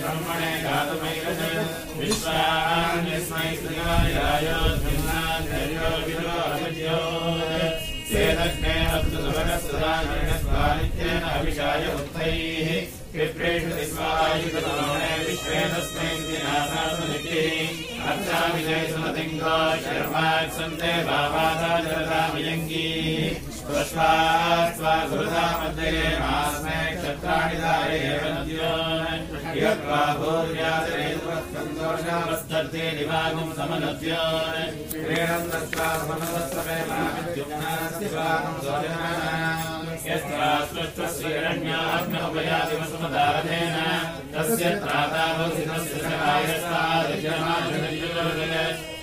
ब्रह्मणे गातुमैकज विश्वान्यस्मै श्रीवायायोऽध्युम्नाध्यर्यो अस्तु अभिषाय उत्तैः क्षिप्रेषु दिस्वायुतमोणे विश्वे तस्मै दिनासासुनित्यैः अर्चाविजय सुमतिङ्गो शर्माक्सन्ते भावाता जरदामयङ्गीः स्वस्वास्वा गुरुदा मध्ये मास्मे क्षत्राणि भूर्यादरेतुवत्सन्तोषावस्तर्ते निवागुम् समनद्यो। क्रीडम् दत्त्वा समनवत्समे मामित्युम्नास्ति स्वागम् सोजनानाम् तस्य त्रातावसि तस्य सहायस्तादिजमाजनयोजन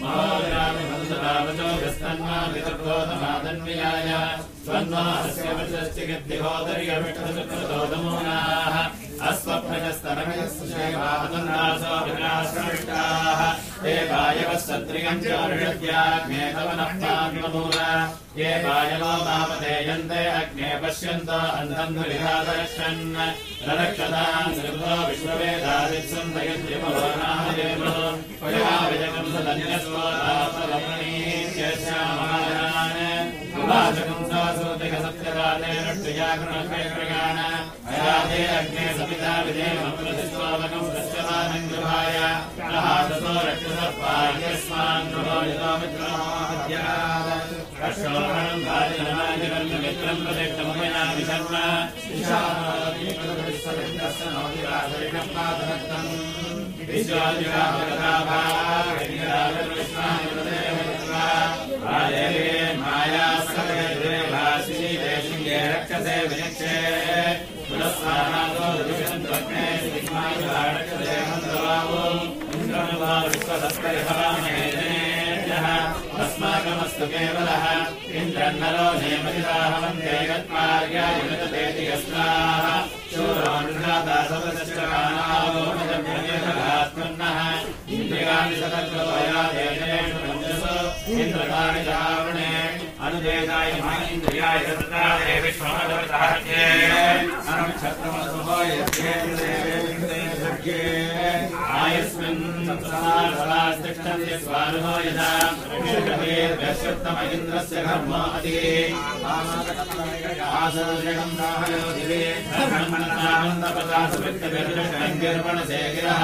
महोदरामिमन्दरावचो यस्तन्मादितप्रोतमादन्वियाय स्वन्वास्य वचश्चिगिद्दिहोदर्यविष्टसुकृतोदमूनाः अस्वप्नजस्तनमयस्सेवापतन्दासोऽभिलाषमिष्टाः ते वायवः सत्रियम् च ऋषद्याग्ने तव नः पाग्नमूल ये वायवो मापतेयन्ते अग्ने पश्यन्त अन्धम् रक्षताम् निर्भो विश्ववेदादित्सन्दयद्यमोनादेवो पया विजगम् उवाचकम् सासूतिक सत्यवादे रक्षयागृणक्षयक्रगाण अयादे अग्ने सपिता विदेवमप्रतिस्वामकम् दश्यमानम् गृहाय प्रहासतो रक्षसः पार्यस्मान् गृहो यतो मित्रमाद्यात् रक्षोभणम् भाजनमाजगम् मित्रम् प्रतिष्ठमपयामि शर्म माया सकले रक्षसे विनिक्षे पुनस्वानातो दुष्यन्त्रग्ने रक्षसे मन्द्रवावो इन्द्रनुवा अस्माकमस्तु केवलः। इन्द्रन्नरो नेमजिदाहवन्ते यत्मार्यायुगतेति यस्माः शूरोन्नादा सदश्चकानावोनजभ्यः इन्द्रियाणि सतर्कतया देशेषु पञ्चसु इन्द्रकाणि चावणे अनुदेशाय इन्द्रियाय सत्रादे विश्वमदवतार्ये आयस्मिन् सप्तमासवास्तिष्ठन्ति स्वानुहो यदा ऋषिकवीर्यश्वत्तम इन्द्रस्य घर्मो अधि। आसर्षणम् दाहयो दिवे। धर्मणसामन्दपदासवित्तभिर्षङ्गिर्वणशेखिरः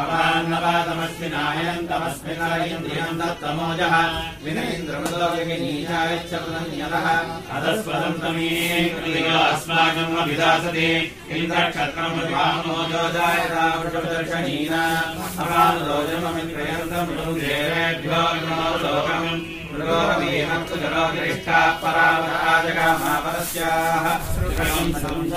अवान्नवादमस्मिनायन्तमस्मिनायन्द्रियम् दत्तमोजः। विन इन्द्रमृदोगिनीशायच्छतुनन्यतः अधस्वदन्तमीस्माकम् अभिदासते इन्द्रक्षत्रमोजोदायतावृषदर्शनीना अवानुरोजममिन्द्रयन्तम् लोकम्। परावराजगामापरस्याः शरमिन्द्रम्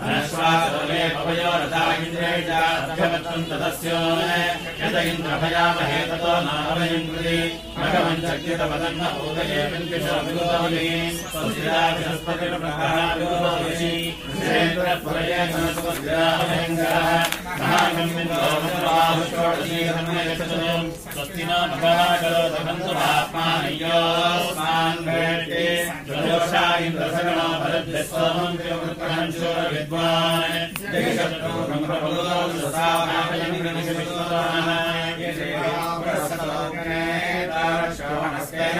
धनश्वासमे भवयो रथा इन्द्रेजाभ्यवत्सम् तदस्यो यत इन्द्रभयामहे ततो नाभयङ्कृति भगवन् चक्रितपदन्न भूतये पिण्डिशोभिगोमि स्वस्तिराभिषस्पतिर्प्रहाभिगोमि ेन्द्रपुरये धनसुमस्तिराभयङ्करः स्वस्ति नो भगवाकरो दभन्तु महात्मानयोस्मान् भेटे ज्वयोषा इन्द्रसगणो भरद्यस्वमम् विवृत्तहम् शूरविद्वान् जगशत्रो ब्रह्मभगवतो सुसावानाभयम् श्रवणस्तेन पान्तुतेन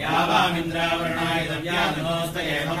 ते यावामिन्द्रावरणाय दव्यानोस्तये मम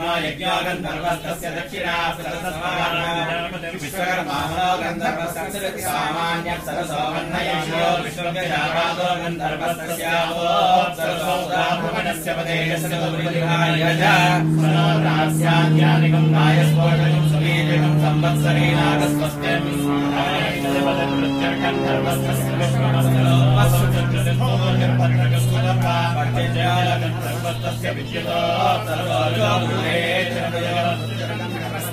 विश्वकर्मा यज्ञागन्धर्वस्तस्य दक्षिणा विश्वकर्मागन्धर्वस्य सामान्यः सरसोमन्नयो विश्वकजापादो गन्धर्वस्तस्यावोत्सरसोदाभुवनस्य पदेशस्यानिकम् नायस्फोटकम् सुवीर्यकम् संवत्सरेणागस्वस्त्यम् प्रत्यर्कम् धर्मस्तस्य विश्वमस्तरो।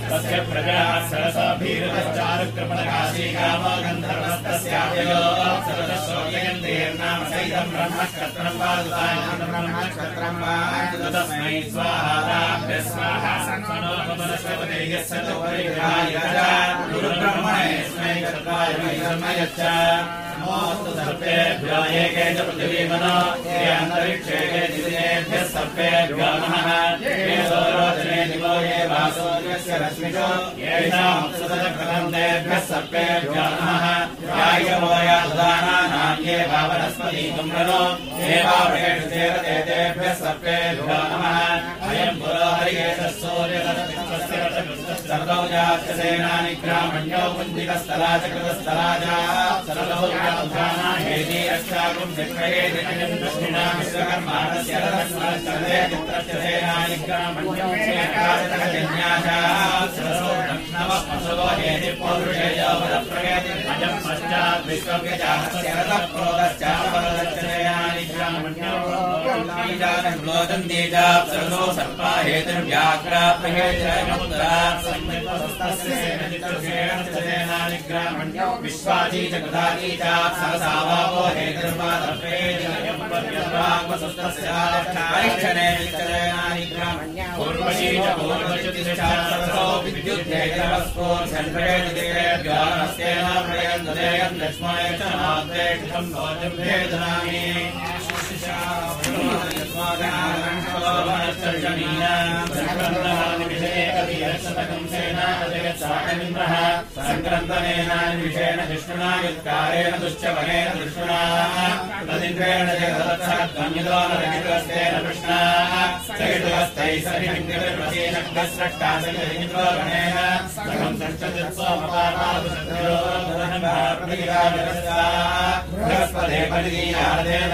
तस्य प्रजा सरसभीरचारुक्रमणकाशीकामो गन्धर्वस्तस्यावयो सरसोऽयगन्धेर्नाम सैतम् ब्रह्मक्षत्रम् पादुतायम् तस्मै स्वाहाभ्य स्वाहा सन्मनो भवनस्पते यस्य च परिग्रहाय गुरुब्रह्मणेस्मै क्षत्राय मयच्च नमोऽस्तु सर्वेभ्यो एके च पृथिवीमनो ये अन्तरिक्षे ये दिव्येभ्यः सर्वेभ्यो नमः ये सौरोजने दिवो ये वासोर्यस्य रश्मिषो येषामुत्सदकृतम् सर्वेभ्यो नमः यायवो यादानानाम् ये भावनस्पतीकम् रनो देवावृषेषु चेरते तेभ्यः सर्वेभ्यो नमः अयम् पुरोहरियेषः सूर्यतस्य सर्वौ जास्य सेनानि ग्रामण्यो पुञ्जिकस्थला च कृतस्थलाजा सर्वौ जाना हेति रक्षाकुम् चक्रयेति अयम् दक्षिणा विश्वकर्माणस्य रथस्मरश्चर्दे चित्रस्य सेनानि ग्रामण्यो जन्याजा सरसो नव असवो हेति पौरुषेयो अजम् पश्चात् विश्वव्यजातस्य रतः क्रोधश्चापरदश्चयानि ब्राह्मण्यो प्रहेतिरमुद्रात्सन्निग्रामण्यो विश्वाची च कृताची च सरसावापो हेतिर्वादप्रेतिर्वाग्वसुस्तस्याक्षणे विचलनानि ग्रामण्या पूर्वशी च पूर्वच्युतिशा सरसो विद्युद्धेतिरवस्फोर्षन्प्रेतिर्व्यानस्येन प्रयन्ददेयम् लक्ष्मणे च मात्रे कृतम् भोजम् भेदनानि सङ्क्रन्दनेनान्विषेण विष्णुना युत्कारेण दुश्चवनेन दुष्णुना तदिन्द्रेण जगदत्सद्गम्यतो न कृष्णा सहितस्तैः सरिङ्गस्रष्टा सहिन्द्रो गणेन सकम् बृहस्पदे परिदीयादेन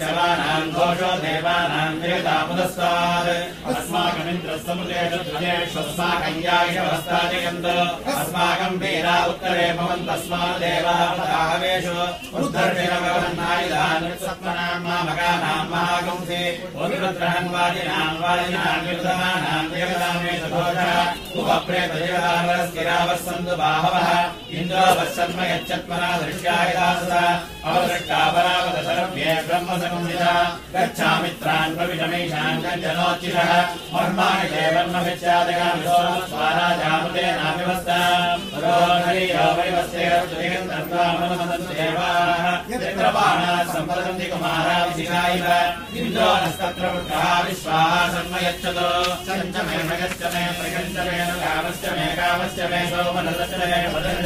वनश्चवानाम् घोषो देवानाम् देवतामुदस्तात् अस्माकमिन्द्रसमुदेशुद्वजेष्वस्माकम् यायवस्ताजयन्त अस्माकम् वीरा उत्तरे भवन्तस्मादेवाः पदाहवेषु। उद्धर्षिणभवन्नायुधान् सत्मनाम् मामकानाम् महागंसे। उद्रुद्रहन् वाजिनाम् वाजिनाम् विरुधमानाम् देवतामे सघोषः उपप्रेतदेवतामरस्किरावः सन्तु बाहवः। इन्द्रोपत्सर्म यच्छत्मना दृष्ट्यायदासदा अवदृष्टापरावदसरभ्ये ब्रह्मसमुद्रिता गच्छामित्रान्वविषमेषाञ्जनोच्चिरः मर्माणि जयवर्णभिश्चादयामिवस्तेवाणासम्पदन्ति कुमाराविशिषा इव इन्द्रो नस्तत्र वृद्धः विश्वाः सन्म यच्छतो सञ्च मे मयश्च मे प्रकञ्च मे कामश्च मे कामश्च मे यच्छत्मना मे मदञ्च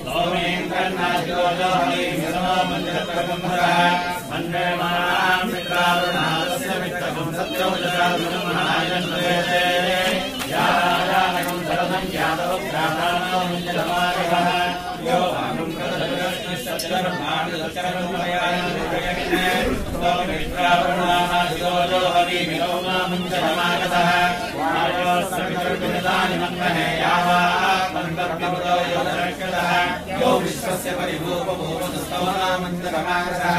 जगन्नाथयोजोहरिसमामन्दिरप्रबन्धः मन्ये माम् मित्रारुणादस्य मित्रकम् सत्यमुजराजन्मयते याराजानकम् सरसम् यादव प्राणानामुञ्जलमागः यो भागम् कर्तव्यस्य चर्माणि चरणमयाय विश्वस्य परिभूपभूमस्तवनामञ्जलमागतः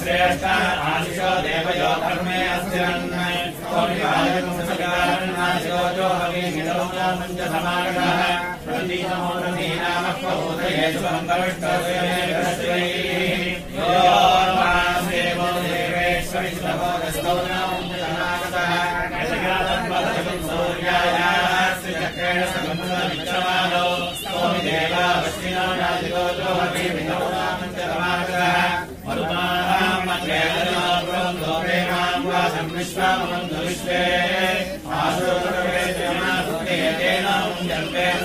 श्रेष्ठ आशिषो देवयो धर्मे अस्तिरन् स्वामिवायुसकारणनाशिरो हविमिदौनामञ्जलमागतः प्रतीतमोदीनामह्वभूतयेषु मङ्गलष्टोदयेश्वरी यो सूर्यायाश्रिचक्रेण समुद्रमित्रमानो सोमि देवावश्विनो राजगोतो हरिभिनवरामन्तरमागतः मरुमाहाम्रेणोप्रोन्दोपेमाङ्गुवासं विश्वामन्त विश्वे आशोरवेशमासुतेन मुञ्जल्पेन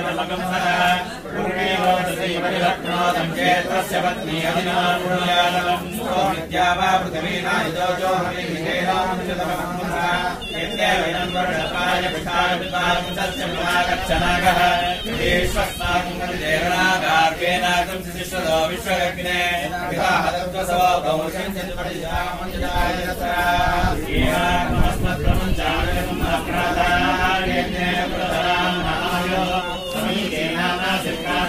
अग्निशावशवाहनो भवतान् दार्ढ्येमयः अन्विदमुदेवमन्यासै सञ्जनकृते प्रद्वेदक्षायनो यः प्रणआयोमुदरः वैश्वानरोत्यापयालपरातः अग्निरुक्षेण मानसा पृष्ठो पृष्ठो अग्निपृथव्यान् पृष्ठो विश्वापोषदेवामिवेश वैश्वानरसहसा पृष्ठो अग्निस्समाधिरात्रिगपादन्तम् स्य पत्नी अधिनायालवम् विद्या वा पृथिवीनायुजो हरिविधेनाय वर्षपाय पिताय पिताय तस्य महागच्छनागः विश्वस्माकं शिष्यतो विश्वयज्ञे पिता हदत्वसव गौषं चतुर्पदिजामञ्जदाय कल्माचक्रीवो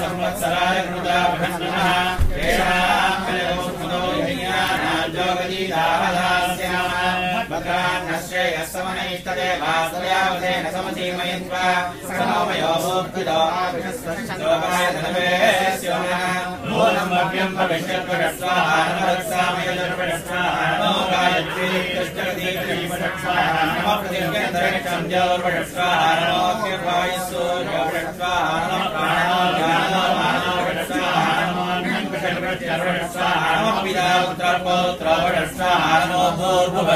संवत्सराय कृता बृहन्नः तेषां यज्ञानाजोगजीदावधास्यामः भद्रान्नश्रेयः समनैष्टदे वासव्यावधेन समसीमयित्वा समोमयो मूर्तिदो आविषस्वच्छन्दोपाय धनवे स्योमः मूलम् भव्यम् भविष्यद्वषट्स्वाहा नमरत्सामयदर्वषट्स्वाहा नमो गायत्री कृष्णगदीकरीपषट्स्वाहा नमो प्रतिज्ञन्तरिक्षम् जौर्वषट्स्वाहा नमोऽग्निर्वायुसूर्यवषट्स्वाहा नमः प्राणो ज्ञानो मानवषट्स्वाहा नमो स्वाहा नमो पिता पुत्र पौत्र वषट्स्वाहा नमो भूर्भुवस्सु वर्वषट्स्वाहा नमः इन्द्रो दधीतो अस्तमिः प्राण्यान्यप्रतिष्ठः जडानवतीर्णाः इच्छन्नश्वसेत्यः पर्वदेशवश्वतम् अद्विदच्चर्यणावदे अत्राहगोरसम्पदा रामत्वचरवीक्षम् इन्द्राचप्रभोर्वे इन्द्रविद्वानोर्भते इन्द्रनमकेन गतिनः इन्द्रब्रह्माणीरनुमदः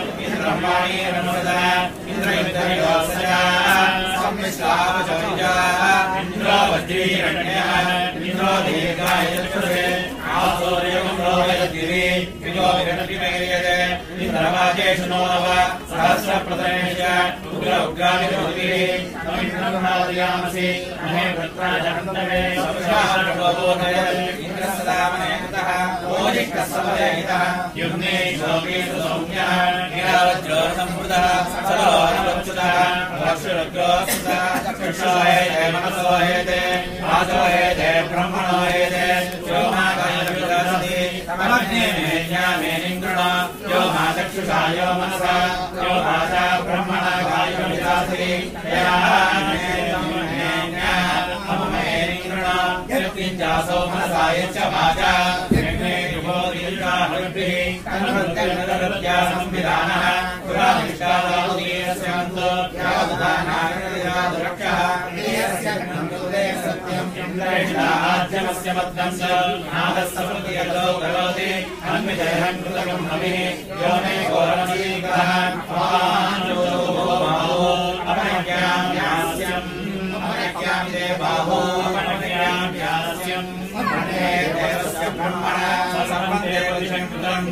वज्रीरण्यः इन्द्रो दीर्घायचक्षुषे आसौर्यम् रोहयतिरि विजो विघटतिमैर्यते इन्द्रवाजेषु नो नव सहस्रप्रदनेश उग्र उग्रादिरोधिः इन्द्रब्रह्मादयामसि महे भद्रा जहन्तवे इन्द्रसदामनेतः युग्ने शोकेषु सौम्यः नीरावज्रोसंवृतः सलोनवच्युतः वक्षुरुग्रोस्तः चक्षुषोहेते मनसोहेते वाचोहेते ब्रह्मणोहेते योमाकायविदसति तमग्ने यो मा चक्षुषा, यो मनसा। यो वाचा ब्रह्मणा कायविदासि यत्किञ्चासो मनसा, यच्च वाचा संविधानः। पुरादिष्टादाहुदीयस्य मन्तो यावदानाययादुरक्षः इन्द्रेष्टाज्यमस्य मद्दम् च नादस्य प्रतियतो करोति अन्विजयहम् कृतकम् हविः यो मे घोरमसीकः अपनज्ञाम् यास्यम् अपनज्ञामि ते बाहो अपनज्ञाम् यास्यम् अपने देवस्य ब्रह्मणः सर्वम् देवदिशम् कृतम्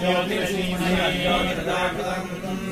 ज्योतिर्षिता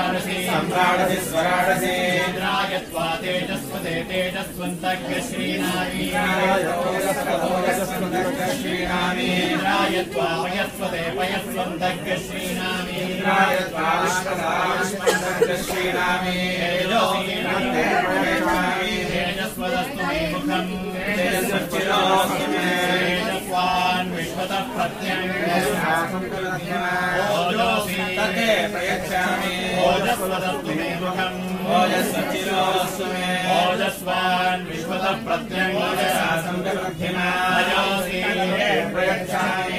सम्राडसि तेजस्वते तेजस्वन्तग्रश्रीणामीन्द्रायत्वायस्वते पयस्वन्तग्रश्रीणामीन्द्रायत्वाश्वदाश्वन्तग्रश्रीणामी तेजस्वदस्तु मे विश्वतः ओजोऽसि तते प्रयच्छामि। ओजस्वदस्तु मे मुखम् ओजस्वच्चिरोऽस्तु मे ओजस्वान् विश्वतः ओजसा सम्प्रवृद्धिमा प्रयच्छामि।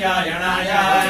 Yeah, yeah, yeah.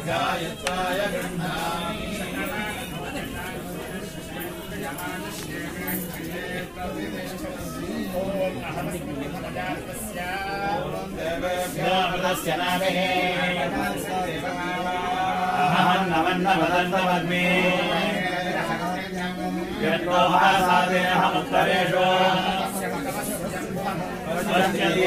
गृह्णामि मुष्यायणाय गायत्वाय गृह्णामि देवेभ्यो नामे अहमन्नवन्नवदन्तमग्ने यद्वोहासादेहमुत्तरेषु पश्यति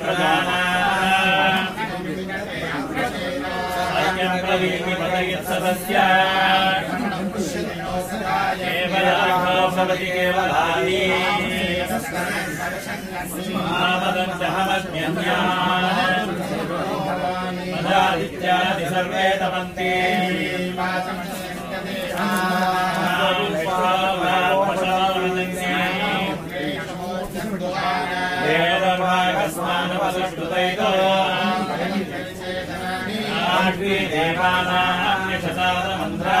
प्रजानाम् ऐक्यं प्रवीति पतयत्सदस्य केवलाघो भवति केवलादि महामदन्तहमस्म्यन्यान् मदादित्यादि सर्वे तपन्ति। देवभागस्मानवसुष्टुतैतो आड्वी देवानां यशसारमन्त्रा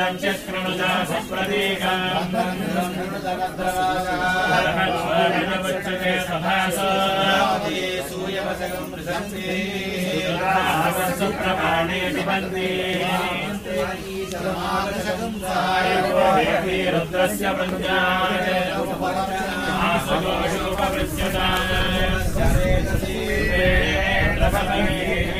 श्रीरञ्चकृणुजा सुप्रतीकम् धर्मक्षोभिनमुच्यते सभासो सुप्रमाणे पिबन्ति रुद्रस्य ज्ञानचन्द्राचरतो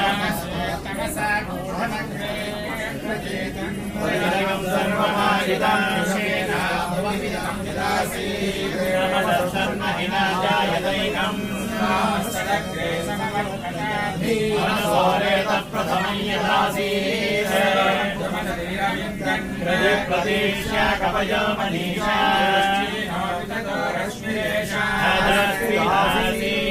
प्रदेश्या कवयो मनीषा कपयामनीषा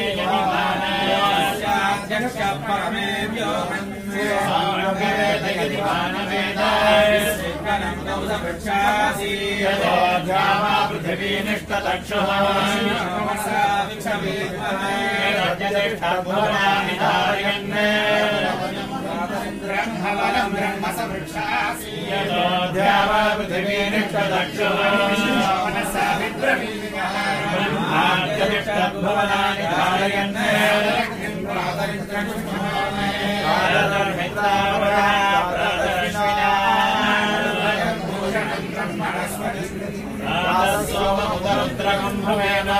मनसोरेत प्रथमं यथासीत् प्रतीक्ष्या कवयो मनीषा पृथिवी निष्ठतक्षुः राज्यतिष्ठभुवनानि धारयन् यतोऽध्यावा पृथिवी निष्ठतक्षुः ब्रह्माद्यतिष्ठभुवनानि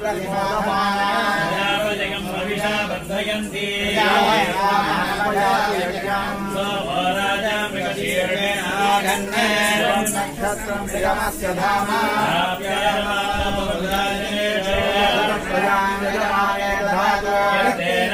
प्रजापजयम् प्रविशा बद्धयन्ति राजा मृगशीर्णेनागन्नक्षत्रस्य धामा प्रजाय दधातु तेन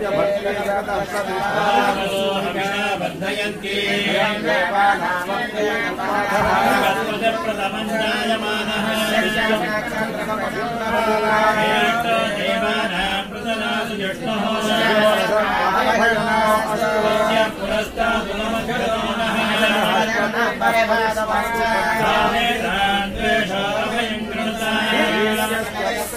भक्तिः प्रथमम् जायमानः जष्णः पुरस्तादुलमग्रतोनः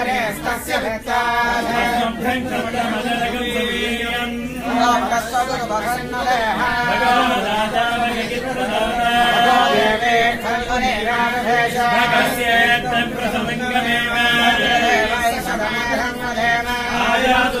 ब्रह्मम् सप्तमदरगम् सुवीर्यम् भगवदाचारयगित्रदाता भगस्येत्तम् प्रसमिङ्गमेव आयातु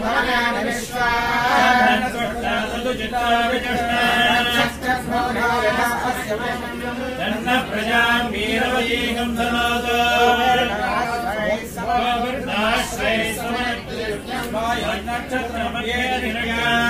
सवितोपयातु हस्तकम् सुभगम् विद्मनावसम् हस्तप्रगच्छत्वमुदम्बसीयः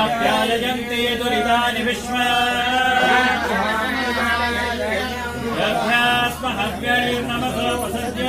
आप्यायन्ते दुरितानि विश्वा। यज्ञास्महव्यैर्नमसोपसद्य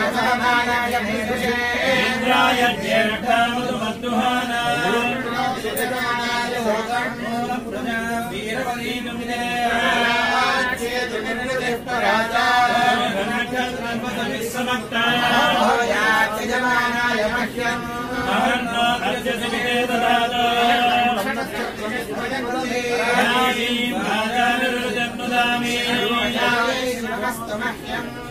यजमानाय मह्यम् अहन्नो अर्जसि ददातु जन्मदामि मह्यम्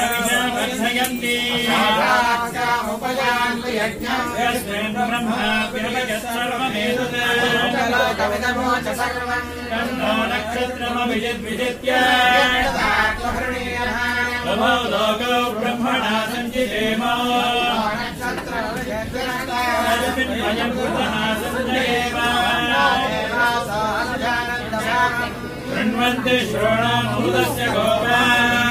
वर्धयन्ति यस्मिन् ब्रह्मा विरमयः सर्वमेतत् तन्नो नक्षत्रमभिजिद्विजित्य उभौ लोकौ ब्रह्मणा सञ्चितेम वयम् कृतः सञ्जयेम गोपा।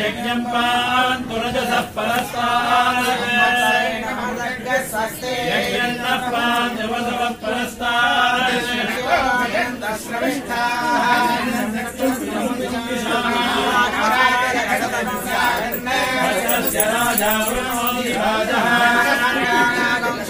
यज्ञम् पान्तु रजसः परस्तात् यज्ञम् न पान्तु वसवः परस्तात् तस्य राजा वृणोति राजः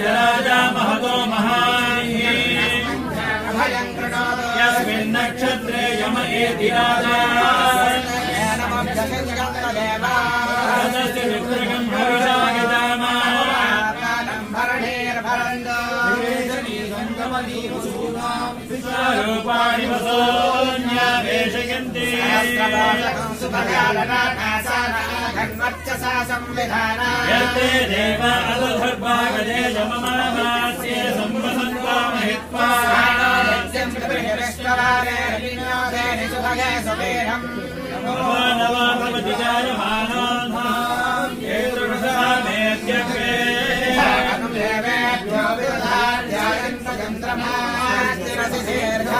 राजा महतो महान् यम एति राजा रूपाणि वसोऽन्या वेद प्रेषयन्ति सुभगालनासानाघन्वर्चसा संविधाना यत्ते देव अदधर्भागजे यममावास्ये सम्वसन्तामहित्वा नवा भवति जायमानान्। येतृषा मेऽध्यग्रे नमादित्या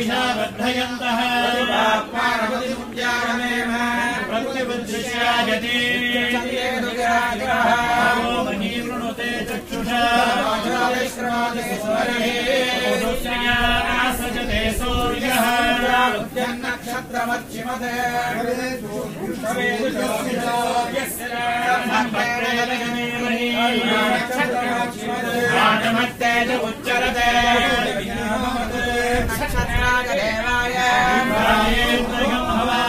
रात्रे हविषा वर्धयन्तः सजते सूर्यः नक्षत्रमच्चिमते राजमत्तेज उच्चरते नक्षत्राय देवाय राजेन्द्रयम् हवामहे सविता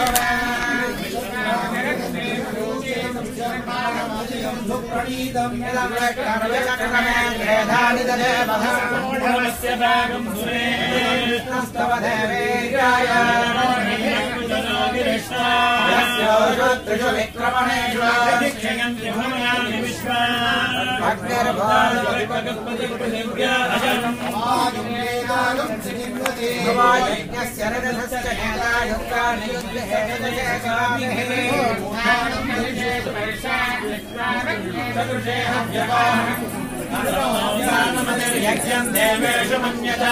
आत्मकम् वः मूढमस्य भागम् सुरे। विक्रमणेषु विश्वा। रजसस्य यज्ञम् देवेषु मन्यता।